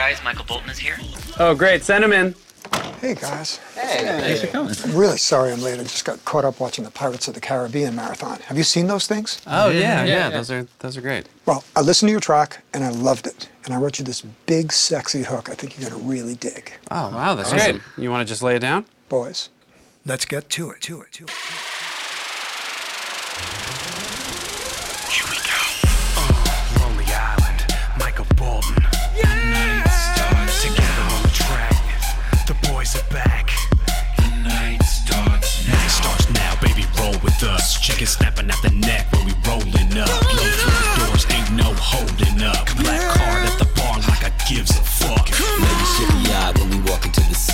guys. Michael Bolton is here. Oh, great. Send him in. Hey, guys. Hey. Thanks for coming. I'm really sorry I'm late. I just got caught up watching the Pirates of the Caribbean marathon. Have you seen those things? Oh, yeah, yeah. yeah. Those are those are great. Well, I listened to your track and I loved it. And I wrote you this big, sexy hook I think you're going to really dig. Oh, wow, that's Awesome. great. You want to just lay it down? Boys, let's get to it, to it, to it.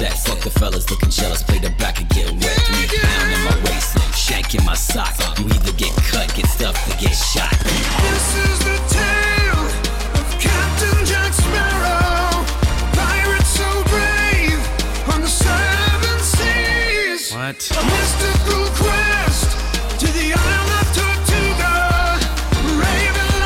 Walk into the set. Fuck the fellas looking jealous, play the back and get wet. Three pound in my waistline, shank in my sock. You either get cut, get stuffed, or get shot. This is the tale of Captain Jack Sparrow. Pirate so brave on the seven seas. What? A mystical quest to the isle of Tortuga. Raven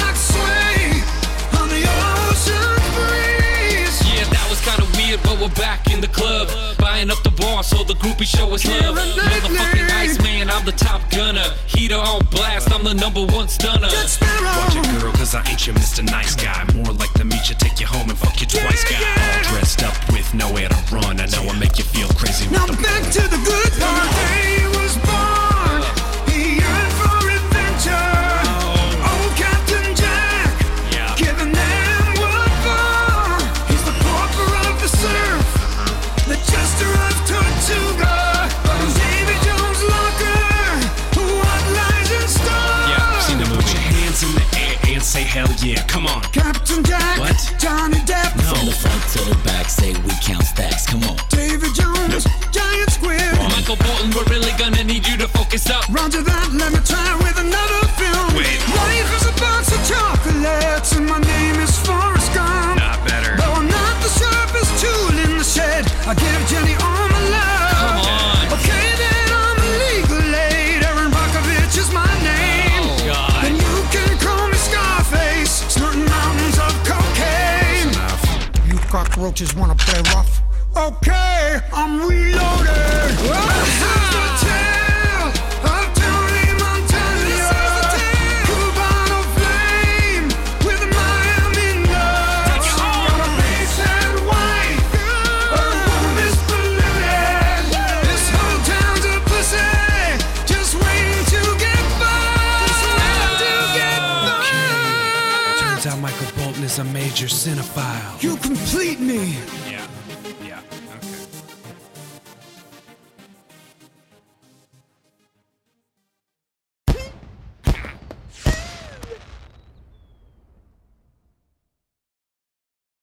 Buying up the bar so the groupie show us love. Motherfucking Iceman, I'm the top gunner. Heater on blast, I'm the number one stunner. Watch it, girl, cause I ain't your Mr. Nice Guy. More like the meet you, take you home and fuck you twice, guy. Hell yeah. Come on. Captain Jack. What? Johnny Depp. From the front to the back, say we count stacks. Come on. Davy Jones. Giant Squid. Michael Bolton, we're really gonna need you to focus up. Roger that, let me try with another film. Wait. Life is a box cockroaches wanna play rough? Okay, I'm reloaded. Turns out Michael Bolton is a major cinephile. You complete me. Yeah.